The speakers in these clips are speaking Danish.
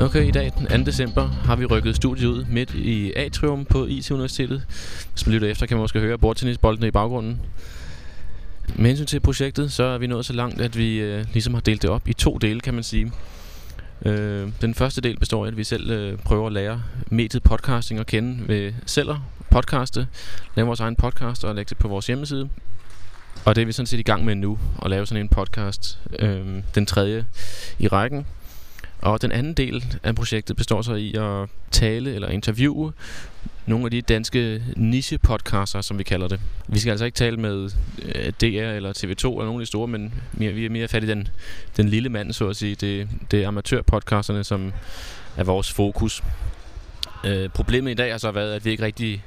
Okay, i dag den 2. december har vi rykket studiet ud midt i Atrium på IT-universitetet. Hvis man lytter efter, kan man måske høre bordtennisboldene i baggrunden. Med hensyn til projektet, så er vi nået så langt, at vi øh, ligesom har delt det op i to dele, kan man sige. Øh, den første del består af, at vi selv øh, prøver at lære mediet podcasting at kende ved selv at podcaste, lave vores egen podcast og lægge det på vores hjemmeside. Og det er vi sådan set i gang med nu, at lave sådan en podcast, øh, den tredje i rækken. Og den anden del af projektet består så i at tale eller interviewe nogle af de danske niche-podcaster, som vi kalder det. Vi skal altså ikke tale med øh, DR eller TV2 eller nogle af de store, men mere, vi er mere fat i den, den lille mand, så at sige. Det, det er amatørpodcasterne, som er vores fokus. Øh, problemet i dag har så været, at vi ikke rigtig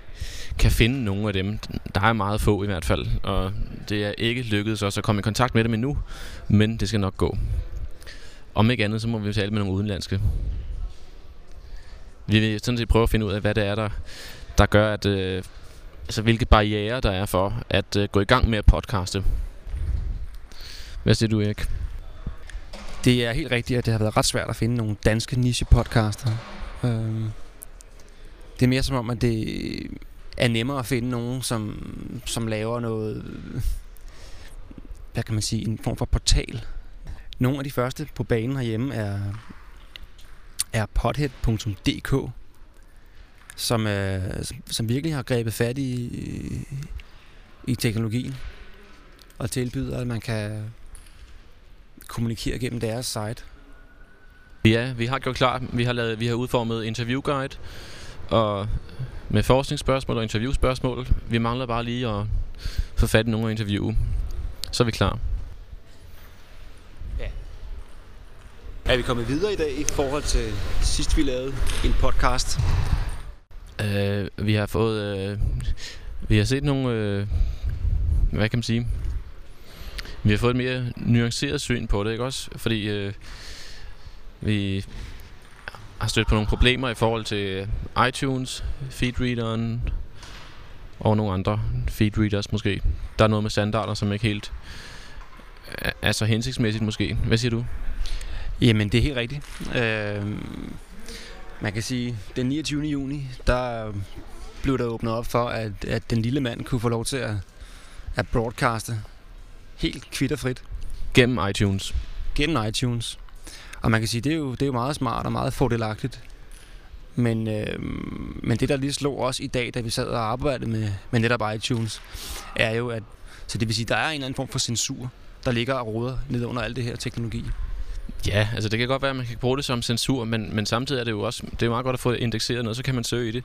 kan finde nogen af dem. Der er meget få i hvert fald, og det er ikke lykkedes os at komme i kontakt med dem endnu, men det skal nok gå. Om ikke andet, så må vi tale med nogle udenlandske. Vi vil sådan set prøve at finde ud af, hvad det er, der, der gør, at, øh, altså hvilke barriere der er for at øh, gå i gang med at podcaste. Hvad siger du, Erik? Det er helt rigtigt, at det har været ret svært at finde nogle danske niche-podcaster. Øh, det er mere som om, at det er nemmere at finde nogen, som, som laver noget, hvad kan man sige, en form for portal. Nogle af de første på banen herhjemme er, er pothead.dk, som, er, som, som virkelig har grebet fat i, i teknologien og tilbyder, at man kan kommunikere gennem deres site. Ja, vi har gjort klar. Vi har, lavet, vi har udformet interviewguide og med forskningsspørgsmål og interviewspørgsmål. Vi mangler bare lige at få fat i nogle af interview. Så er vi klar. Er vi kommet videre i dag i forhold til sidst vi lavede en podcast? Uh, vi har fået... Uh, vi har set nogle... Uh, hvad kan man sige? Vi har fået et mere nuanceret syn på det, ikke også? Fordi uh, vi har stødt på nogle problemer i forhold til iTunes, feedreaderen og nogle andre feedreaders måske. Der er noget med standarder, som ikke helt er så hensigtsmæssigt måske. Hvad siger du? Jamen, det er helt rigtigt. Øh, man kan sige, den 29. juni, der blev der åbnet op for, at, at den lille mand kunne få lov til at, at broadcaste helt kvitterfrit. Gennem iTunes. Gennem iTunes. Og man kan sige, det er jo, det er jo meget smart og meget fordelagtigt. Men, øh, men det, der lige slog os i dag, da vi sad og arbejdede med, med netop iTunes, er jo, at så det vil sige, der er en eller anden form for censur, der ligger og råder ned under alt det her teknologi. Ja, altså det kan godt være, at man kan bruge det som censur, men, men samtidig er det jo også det er meget godt at få indekseret noget, så kan man søge i det.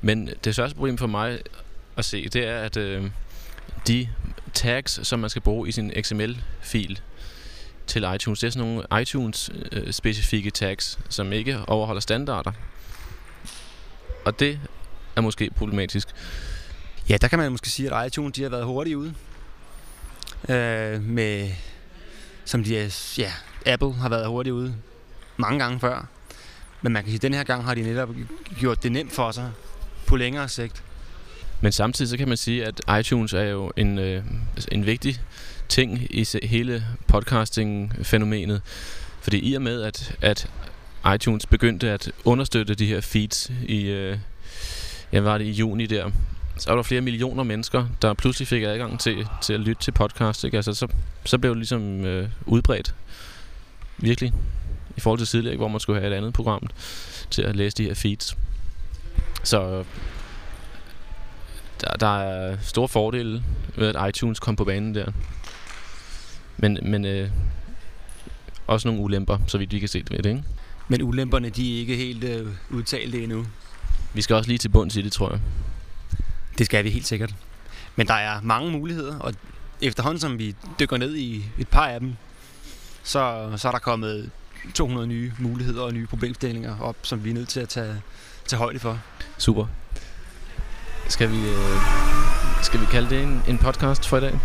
Men det største problem for mig at se, det er, at øh, de tags, som man skal bruge i sin XML-fil, til iTunes. Det er sådan nogle iTunes-specifikke øh, tags, som ikke overholder standarder. Og det er måske problematisk. Ja, der kan man måske sige, at iTunes de har været hurtige ude. Øh, med, som de er, ja, Apple har været hurtigt ude mange gange før. Men man kan sige, at den her gang har de netop gjort det nemt for sig på længere sigt. Men samtidig så kan man sige, at iTunes er jo en, øh, altså en vigtig ting i hele podcasting-fænomenet. Fordi i og med, at, at iTunes begyndte at understøtte de her feeds i, øh, ja, var det i juni der, så var der flere millioner mennesker, der pludselig fik adgang til, til at lytte til podcast. Ikke? Altså, så, så blev det ligesom øh, udbredt. Virkelig. I forhold til tidligere, hvor man skulle have et andet program til at læse de her feeds. Så der, der er store fordele ved, at iTunes kom på banen der. Men, men øh, også nogle ulemper, så vidt vi kan se det ved det, ikke? Men ulemperne, de er ikke helt øh, udtalte endnu. Vi skal også lige til bunds i det, tror jeg. Det skal vi helt sikkert. Men der er mange muligheder, og efterhånden som vi dykker ned i et par af dem, så, så er der kommet 200 nye muligheder og nye problemstillinger op, som vi er nødt til at tage, tage højde for. Super. Skal vi, øh, skal vi kalde det en, en podcast for i dag?